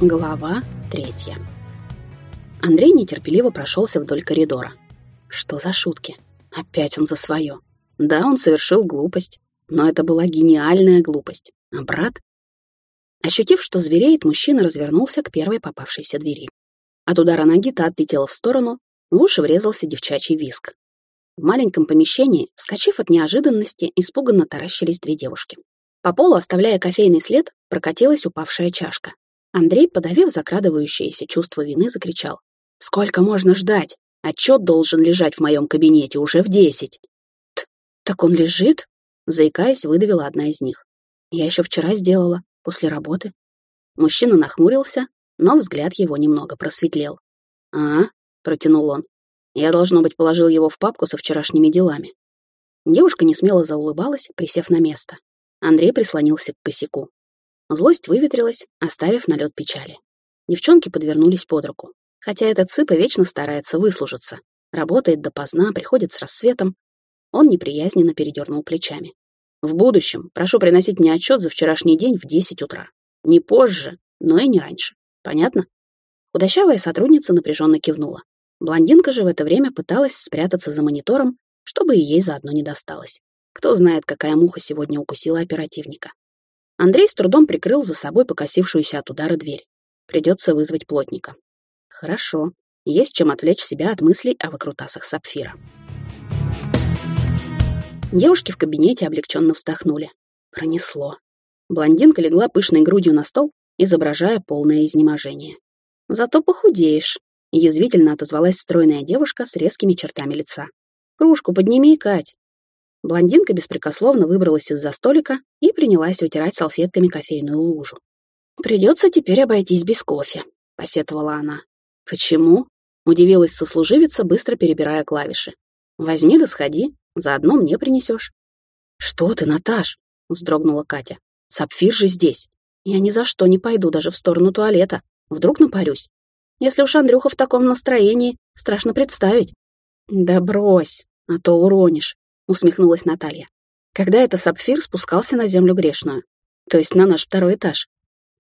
Глава третья. Андрей нетерпеливо прошелся вдоль коридора. Что за шутки? Опять он за свое. Да, он совершил глупость, но это была гениальная глупость. А брат? Ощутив, что звереет, мужчина развернулся к первой попавшейся двери. От удара ноги та отлетела в сторону, в уши врезался девчачий виск. В маленьком помещении, вскочив от неожиданности, испуганно таращились две девушки. По полу, оставляя кофейный след, прокатилась упавшая чашка. Андрей, подавив закрадывающееся чувство вины, закричал. «Сколько можно ждать? Отчет должен лежать в моем кабинете уже в десять». «Так он лежит?» Заикаясь, выдавила одна из них. «Я еще вчера сделала, после работы». Мужчина нахмурился, но взгляд его немного просветлел. «А?» — протянул он. «Я, должно быть, положил его в папку со вчерашними делами». Девушка несмело заулыбалась, присев на место. Андрей прислонился к косяку. Злость выветрилась, оставив налет печали. Девчонки подвернулись под руку. Хотя этот цыпа вечно старается выслужиться. Работает допоздна, приходит с рассветом. Он неприязненно передернул плечами. В будущем прошу приносить мне отчет за вчерашний день в 10 утра. Не позже, но и не раньше. Понятно? Худощавая сотрудница напряженно кивнула. Блондинка же в это время пыталась спрятаться за монитором, чтобы и ей заодно не досталось. Кто знает, какая муха сегодня укусила оперативника. Андрей с трудом прикрыл за собой покосившуюся от удара дверь. Придется вызвать плотника. Хорошо. Есть чем отвлечь себя от мыслей о выкрутасах сапфира. Девушки в кабинете облегченно вздохнули. Пронесло. Блондинка легла пышной грудью на стол, изображая полное изнеможение. «Зато похудеешь», — язвительно отозвалась стройная девушка с резкими чертами лица. «Кружку подними, Кать, Блондинка беспрекословно выбралась из-за столика и принялась вытирать салфетками кофейную лужу. «Придется теперь обойтись без кофе», — посетовала она. «Почему?» — удивилась сослуживица, быстро перебирая клавиши. «Возьми да сходи, заодно мне принесешь». «Что ты, Наташ?» — вздрогнула Катя. «Сапфир же здесь. Я ни за что не пойду даже в сторону туалета. Вдруг напарюсь. Если уж Андрюха в таком настроении, страшно представить». «Да брось, а то уронишь усмехнулась Наталья. Когда это сапфир спускался на землю грешную, то есть на наш второй этаж.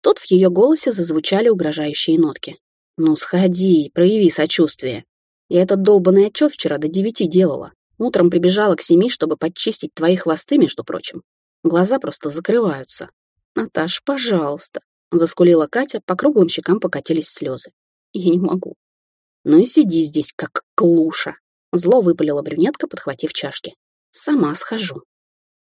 Тут в ее голосе зазвучали угрожающие нотки. «Ну, сходи, прояви сочувствие. Я этот долбанный отчет вчера до девяти делала. Утром прибежала к семи, чтобы подчистить твои хвосты, между прочим. Глаза просто закрываются. Наташ, пожалуйста», — заскулила Катя, по круглым щекам покатились слезы. «Я не могу». «Ну и сиди здесь, как клуша», — зло выпалила брюнетка, подхватив чашки. Сама схожу.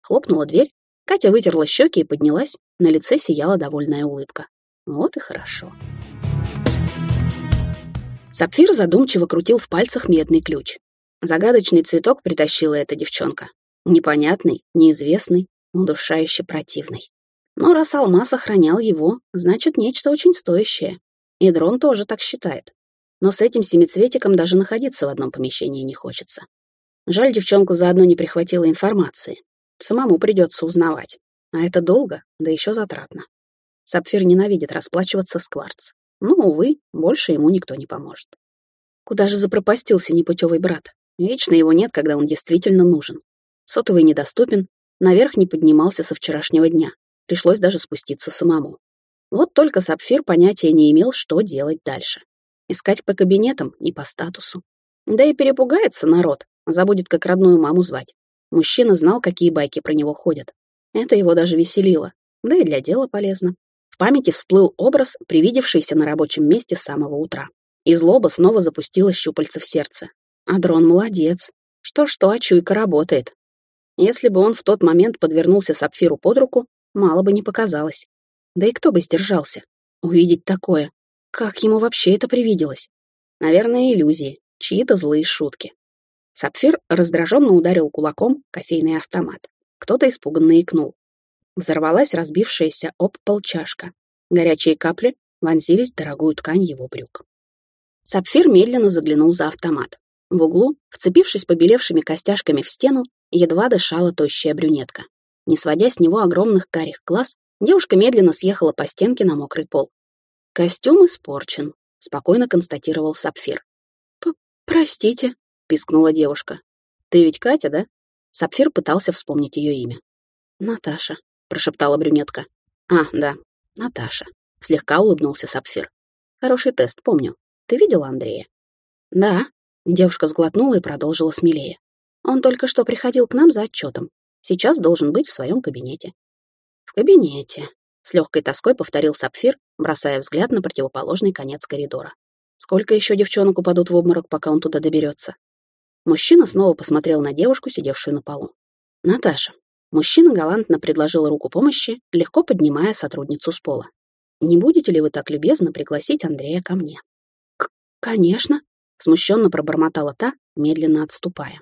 Хлопнула дверь, Катя вытерла щеки и поднялась, на лице сияла довольная улыбка. Вот и хорошо. Сапфир задумчиво крутил в пальцах медный ключ. Загадочный цветок притащила эта девчонка. Непонятный, неизвестный, удушающе противный. Но раз алмаз охранял его, значит, нечто очень стоящее. И дрон тоже так считает. Но с этим семицветиком даже находиться в одном помещении не хочется. Жаль, девчонка заодно не прихватила информации. Самому придется узнавать. А это долго, да еще затратно. Сапфир ненавидит расплачиваться с кварц. Но, увы, больше ему никто не поможет. Куда же запропастился непутевый брат? Вечно его нет, когда он действительно нужен. Сотовый недоступен, наверх не поднимался со вчерашнего дня. Пришлось даже спуститься самому. Вот только Сапфир понятия не имел, что делать дальше. Искать по кабинетам не по статусу. Да и перепугается народ, Забудет, как родную маму звать. Мужчина знал, какие байки про него ходят. Это его даже веселило. Да и для дела полезно. В памяти всплыл образ, привидевшийся на рабочем месте с самого утра. И злоба снова запустила щупальца в сердце. А дрон молодец. Что-что, а чуйка работает. Если бы он в тот момент подвернулся Сапфиру под руку, мало бы не показалось. Да и кто бы сдержался? Увидеть такое. Как ему вообще это привиделось? Наверное, иллюзии, чьи-то злые шутки. Сапфир раздраженно ударил кулаком кофейный автомат. Кто-то испуганно икнул. Взорвалась разбившаяся об пол чашка. Горячие капли вонзились в дорогую ткань его брюк. Сапфир медленно заглянул за автомат. В углу, вцепившись побелевшими костяшками в стену, едва дышала тощая брюнетка. Не сводя с него огромных карих глаз, девушка медленно съехала по стенке на мокрый пол. «Костюм испорчен», — спокойно констатировал Сапфир. «Простите», пискнула девушка. «Ты ведь Катя, да?» Сапфир пытался вспомнить ее имя. «Наташа», — прошептала брюнетка. «А, да, Наташа. Слегка улыбнулся Сапфир. Хороший тест, помню. Ты видела Андрея? Да. Девушка сглотнула и продолжила смелее. Он только что приходил к нам за отчетом. Сейчас должен быть в своем кабинете. В кабинете. С легкой тоской повторил Сапфир, бросая взгляд на противоположный конец коридора. Сколько еще девчонок упадут в обморок, пока он туда доберется? Мужчина снова посмотрел на девушку, сидевшую на полу. «Наташа». Мужчина галантно предложил руку помощи, легко поднимая сотрудницу с пола. «Не будете ли вы так любезно пригласить Андрея ко мне?» К «Конечно», — смущенно пробормотала та, медленно отступая.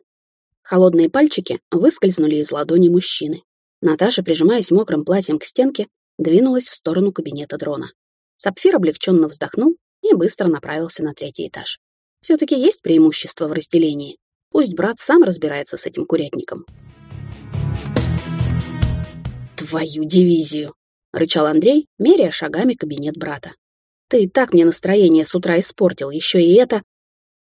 Холодные пальчики выскользнули из ладони мужчины. Наташа, прижимаясь мокрым платьем к стенке, двинулась в сторону кабинета дрона. Сапфир облегченно вздохнул и быстро направился на третий этаж. Все-таки есть преимущество в разделении. Пусть брат сам разбирается с этим курятником. «Твою дивизию!» — рычал Андрей, меряя шагами кабинет брата. «Ты и так мне настроение с утра испортил, еще и это...»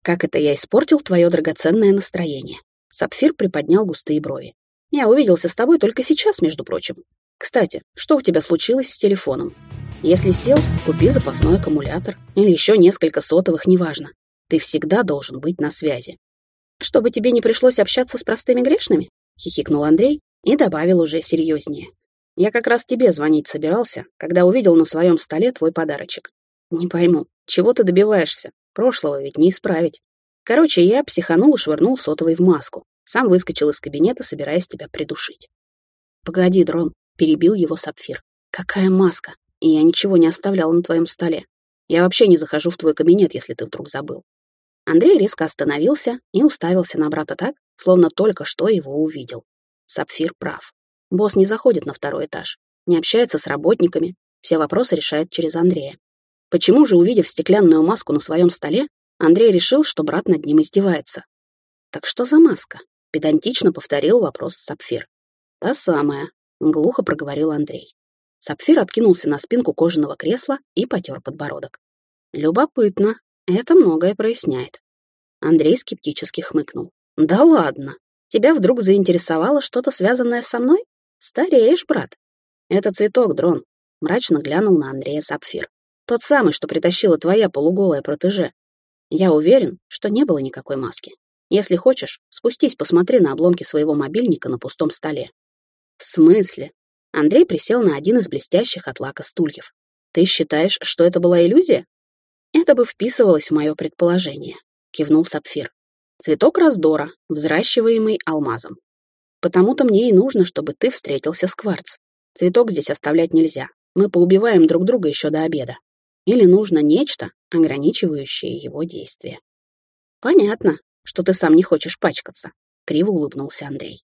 «Как это я испортил твое драгоценное настроение?» Сапфир приподнял густые брови. «Я увиделся с тобой только сейчас, между прочим. Кстати, что у тебя случилось с телефоном? Если сел, купи запасной аккумулятор или еще несколько сотовых, неважно. Ты всегда должен быть на связи. Чтобы тебе не пришлось общаться с простыми грешными?» — хихикнул Андрей и добавил уже серьезнее. «Я как раз тебе звонить собирался, когда увидел на своем столе твой подарочек. Не пойму, чего ты добиваешься? Прошлого ведь не исправить. Короче, я психанул и швырнул сотовый в маску. Сам выскочил из кабинета, собираясь тебя придушить. «Погоди, Дрон», — перебил его Сапфир. «Какая маска? И я ничего не оставлял на твоем столе. Я вообще не захожу в твой кабинет, если ты вдруг забыл. Андрей резко остановился и уставился на брата так, словно только что его увидел. Сапфир прав. Босс не заходит на второй этаж, не общается с работниками, все вопросы решает через Андрея. Почему же, увидев стеклянную маску на своем столе, Андрей решил, что брат над ним издевается? «Так что за маска?» — педантично повторил вопрос Сапфир. «Та самая», — глухо проговорил Андрей. Сапфир откинулся на спинку кожаного кресла и потер подбородок. «Любопытно», это многое проясняет. Андрей скептически хмыкнул. Да ладно. Тебя вдруг заинтересовало что-то связанное со мной? Стареешь, брат. Это цветок, дрон. Мрачно глянул на Андрея Сапфир. Тот самый, что притащила твоя полуголая протеже. Я уверен, что не было никакой маски. Если хочешь, спустись, посмотри на обломки своего мобильника на пустом столе. В смысле? Андрей присел на один из блестящих от лака стульев. Ты считаешь, что это была иллюзия? Это бы вписывалось в мое предположение, кивнул Сапфир. Цветок раздора, взращиваемый алмазом. Потому-то мне и нужно, чтобы ты встретился с кварц. Цветок здесь оставлять нельзя. Мы поубиваем друг друга еще до обеда. Или нужно нечто, ограничивающее его действие. Понятно, что ты сам не хочешь пачкаться, криво улыбнулся Андрей.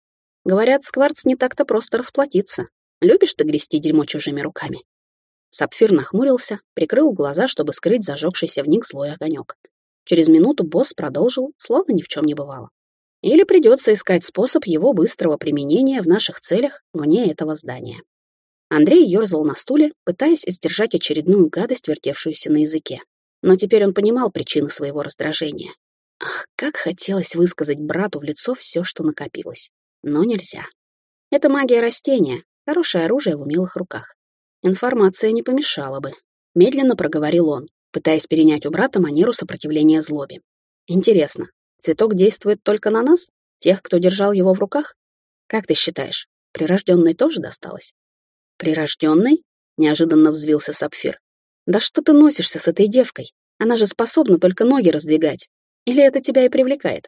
Говорят, с кварц не так-то просто расплатиться. Любишь ты грести дерьмо чужими руками? Сапфир нахмурился, прикрыл глаза, чтобы скрыть зажегшийся в них злой огонек. Через минуту босс продолжил, словно ни в чем не бывало. Или придется искать способ его быстрого применения в наших целях вне этого здания. Андрей ерзал на стуле, пытаясь сдержать очередную гадость, вертевшуюся на языке. Но теперь он понимал причины своего раздражения. Ах, как хотелось высказать брату в лицо все, что накопилось. Но нельзя. Это магия растения, хорошее оружие в умелых руках. Информация не помешала бы. Медленно проговорил он, пытаясь перенять у брата манеру сопротивления злобе. Интересно, цветок действует только на нас? Тех, кто держал его в руках? Как ты считаешь, прирожденной тоже досталось? Прирожденной? Неожиданно взвился Сапфир. Да что ты носишься с этой девкой? Она же способна только ноги раздвигать. Или это тебя и привлекает?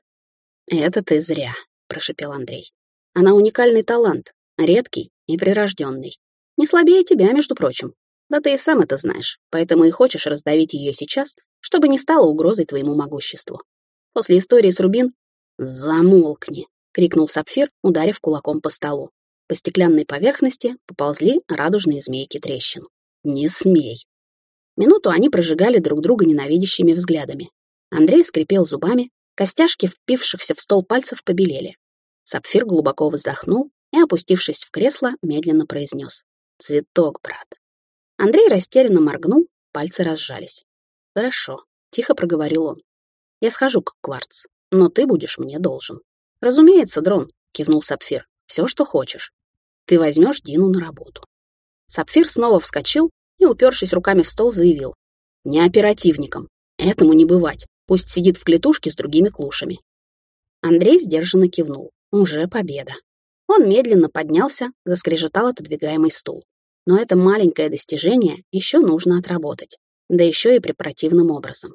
Это ты зря, прошепел Андрей. Она уникальный талант, редкий и прирожденный. Не слабее тебя, между прочим. Да ты и сам это знаешь, поэтому и хочешь раздавить ее сейчас, чтобы не стало угрозой твоему могуществу. После истории с Рубин «Замолкни!» — крикнул Сапфир, ударив кулаком по столу. По стеклянной поверхности поползли радужные змейки трещин. «Не смей!» Минуту они прожигали друг друга ненавидящими взглядами. Андрей скрипел зубами, костяшки впившихся в стол пальцев побелели. Сапфир глубоко вздохнул и, опустившись в кресло, медленно произнес. Цветок, брат. Андрей растерянно моргнул, пальцы разжались. Хорошо, тихо проговорил он. Я схожу к кварц, но ты будешь мне должен. Разумеется, дрон, кивнул Сапфир. Все, что хочешь. Ты возьмешь Дину на работу. Сапфир снова вскочил и, упершись руками в стол, заявил. «Не оперативником. Этому не бывать. Пусть сидит в клетушке с другими клушами». Андрей сдержанно кивнул. Уже победа. Он медленно поднялся, заскрежетал отодвигаемый стул. Но это маленькое достижение еще нужно отработать. Да еще и препаративным образом.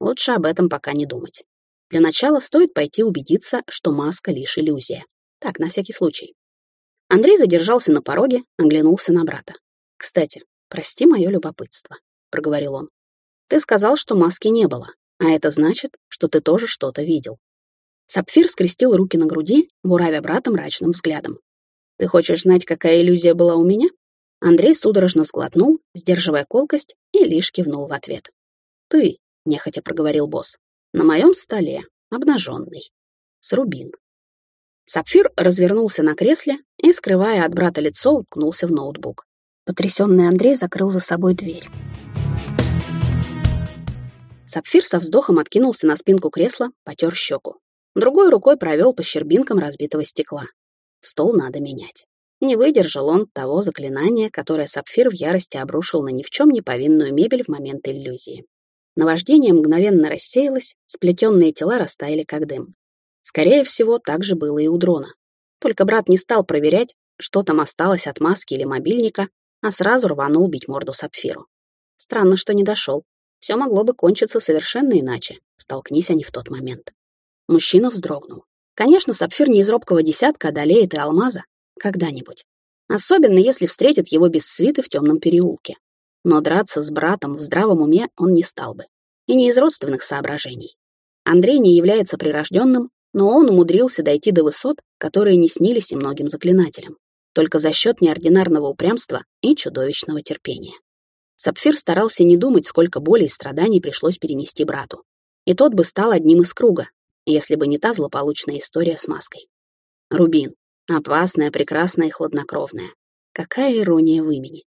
Лучше об этом пока не думать. Для начала стоит пойти убедиться, что маска лишь иллюзия. Так, на всякий случай. Андрей задержался на пороге, оглянулся на брата. «Кстати, прости мое любопытство», — проговорил он. «Ты сказал, что маски не было, а это значит, что ты тоже что-то видел». Сапфир скрестил руки на груди, буравя брата мрачным взглядом. «Ты хочешь знать, какая иллюзия была у меня?» Андрей судорожно сглотнул, сдерживая колкость, и лишь кивнул в ответ. «Ты», — нехотя проговорил босс, — «на моем столе, обнаженный, с рубин». Сапфир развернулся на кресле и, скрывая от брата лицо, уткнулся в ноутбук. Потрясенный Андрей закрыл за собой дверь. Сапфир со вздохом откинулся на спинку кресла, потер щеку. Другой рукой провел по щербинкам разбитого стекла. Стол надо менять. Не выдержал он того заклинания, которое Сапфир в ярости обрушил на ни в чем не повинную мебель в момент иллюзии. Наваждение мгновенно рассеялось, сплетенные тела растаяли как дым. Скорее всего, так же было и у дрона. Только брат не стал проверять, что там осталось от маски или мобильника, а сразу рванул бить морду Сапфиру. Странно, что не дошел. Все могло бы кончиться совершенно иначе, столкнись они в тот момент. Мужчина вздрогнул. Конечно, Сапфир не из робкого десятка одолеет и Алмаза. Когда-нибудь. Особенно, если встретит его без свиты в темном переулке. Но драться с братом в здравом уме он не стал бы. И не из родственных соображений. Андрей не является прирожденным, но он умудрился дойти до высот, которые не снились и многим заклинателям, только за счет неординарного упрямства и чудовищного терпения. Сапфир старался не думать, сколько боли и страданий пришлось перенести брату. И тот бы стал одним из круга, если бы не та злополучная история с маской. Рубин. Опасная, прекрасная и хладнокровная. Какая ирония в имени.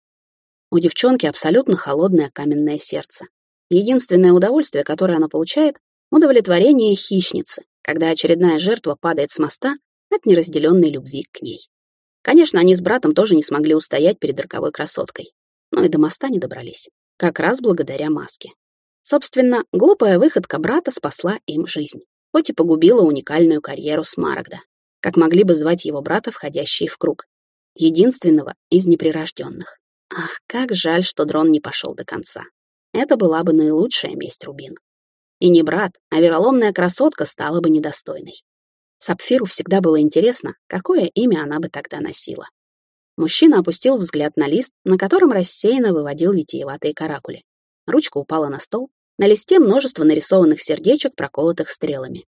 У девчонки абсолютно холодное каменное сердце. Единственное удовольствие, которое она получает, удовлетворение хищницы, когда очередная жертва падает с моста от неразделенной любви к ней. Конечно, они с братом тоже не смогли устоять перед роковой красоткой, но и до моста не добрались, как раз благодаря маске. Собственно, глупая выходка брата спасла им жизнь, хоть и погубила уникальную карьеру Смарагда, как могли бы звать его брата, входящие в круг, единственного из неприрожденных. Ах, как жаль, что дрон не пошел до конца. Это была бы наилучшая месть Рубин. И не брат, а вероломная красотка стала бы недостойной. Сапфиру всегда было интересно, какое имя она бы тогда носила. Мужчина опустил взгляд на лист, на котором рассеянно выводил витиеватые каракули. Ручка упала на стол. На листе множество нарисованных сердечек, проколотых стрелами.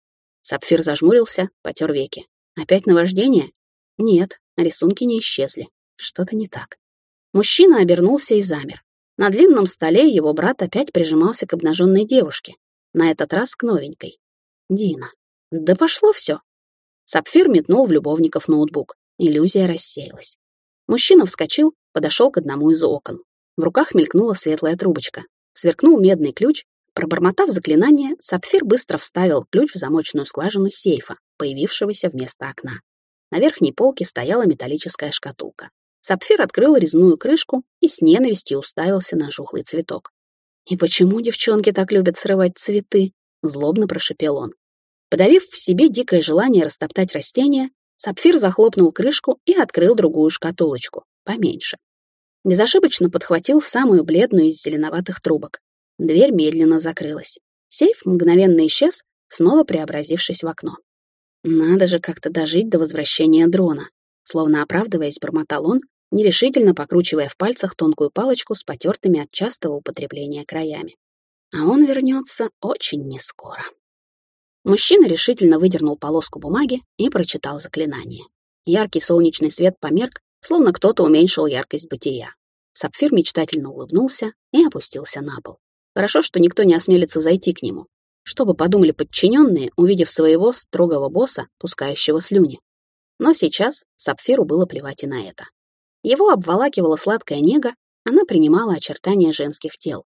Сапфир зажмурился, потер веки. Опять наваждение? Нет, рисунки не исчезли. Что-то не так. Мужчина обернулся и замер. На длинном столе его брат опять прижимался к обнаженной девушке, на этот раз к новенькой. Дина. Да пошло все. Сапфир метнул в любовников ноутбук. Иллюзия рассеялась. Мужчина вскочил, подошел к одному из окон. В руках мелькнула светлая трубочка. Сверкнул медный ключ. Пробормотав заклинание, Сапфир быстро вставил ключ в замочную скважину сейфа, появившегося вместо окна. На верхней полке стояла металлическая шкатулка. Сапфир открыл резную крышку и с ненавистью уставился на жухлый цветок. «И почему девчонки так любят срывать цветы?» — злобно прошепел он. Подавив в себе дикое желание растоптать растения, Сапфир захлопнул крышку и открыл другую шкатулочку, поменьше. Безошибочно подхватил самую бледную из зеленоватых трубок. Дверь медленно закрылась. Сейф мгновенно исчез, снова преобразившись в окно. «Надо же как-то дожить до возвращения дрона», словно оправдываясь, бормотал он, нерешительно покручивая в пальцах тонкую палочку с потертыми от частого употребления краями. А он вернется очень нескоро. Мужчина решительно выдернул полоску бумаги и прочитал заклинание. Яркий солнечный свет померк, словно кто-то уменьшил яркость бытия. Сапфир мечтательно улыбнулся и опустился на пол. Хорошо, что никто не осмелится зайти к нему. Что бы подумали подчиненные, увидев своего строгого босса, пускающего слюни. Но сейчас Сапфиру было плевать и на это. Его обволакивала сладкая нега, она принимала очертания женских тел.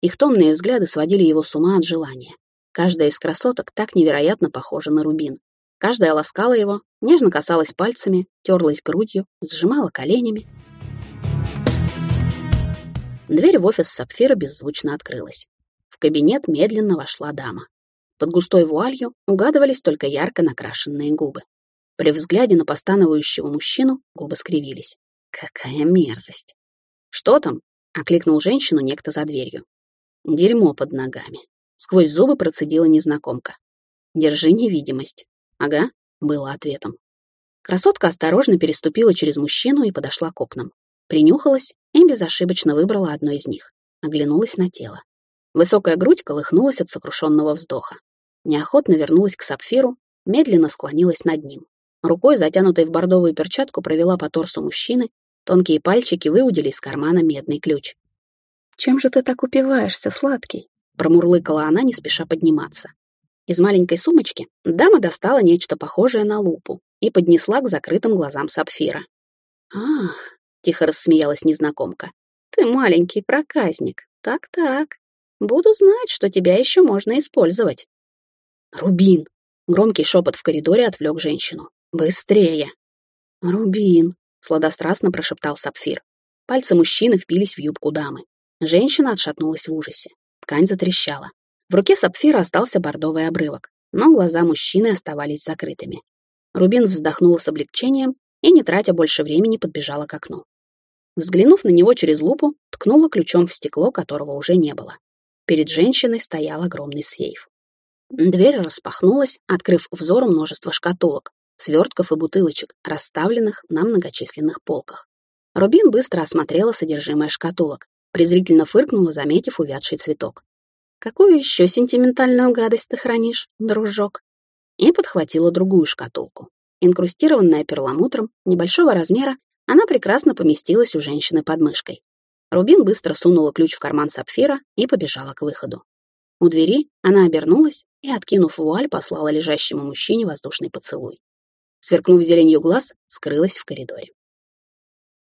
Их томные взгляды сводили его с ума от желания. Каждая из красоток так невероятно похожа на рубин. Каждая ласкала его, нежно касалась пальцами, терлась грудью, сжимала коленями. Дверь в офис Сапфира беззвучно открылась. В кабинет медленно вошла дама. Под густой вуалью угадывались только ярко накрашенные губы. При взгляде на постановающего мужчину губы скривились. Какая мерзость! «Что там?» — окликнул женщину некто за дверью. «Дерьмо под ногами». Сквозь зубы процедила незнакомка. «Держи невидимость». «Ага», — было ответом. Красотка осторожно переступила через мужчину и подошла к окнам. Принюхалась и безошибочно выбрала одно из них. Оглянулась на тело. Высокая грудь колыхнулась от сокрушенного вздоха. Неохотно вернулась к сапфиру, медленно склонилась над ним. Рукой, затянутой в бордовую перчатку, провела по торсу мужчины, тонкие пальчики выудили из кармана медный ключ. «Чем же ты так упиваешься, сладкий?» промурлыкала она, не спеша подниматься. Из маленькой сумочки дама достала нечто похожее на лупу и поднесла к закрытым глазам сапфира. «Ах!» — тихо рассмеялась незнакомка. «Ты маленький проказник. Так-так. Буду знать, что тебя еще можно использовать». «Рубин!» — громкий шепот в коридоре отвлек женщину. «Быстрее!» «Рубин!» — сладострастно прошептал сапфир. Пальцы мужчины впились в юбку дамы. Женщина отшатнулась в ужасе. Ткань затрещала. В руке сапфира остался бордовый обрывок, но глаза мужчины оставались закрытыми. Рубин вздохнула с облегчением и, не тратя больше времени, подбежала к окну. Взглянув на него через лупу, ткнула ключом в стекло, которого уже не было. Перед женщиной стоял огромный сейф. Дверь распахнулась, открыв взору множество шкатулок, свертков и бутылочек, расставленных на многочисленных полках. Рубин быстро осмотрела содержимое шкатулок, презрительно фыркнула, заметив увядший цветок. «Какую еще сентиментальную гадость ты хранишь, дружок?» и подхватила другую шкатулку. Инкрустированная перламутром, небольшого размера, она прекрасно поместилась у женщины под мышкой. Рубин быстро сунула ключ в карман сапфира и побежала к выходу. У двери она обернулась и, откинув вуаль, послала лежащему мужчине воздушный поцелуй. Сверкнув зеленью глаз, скрылась в коридоре.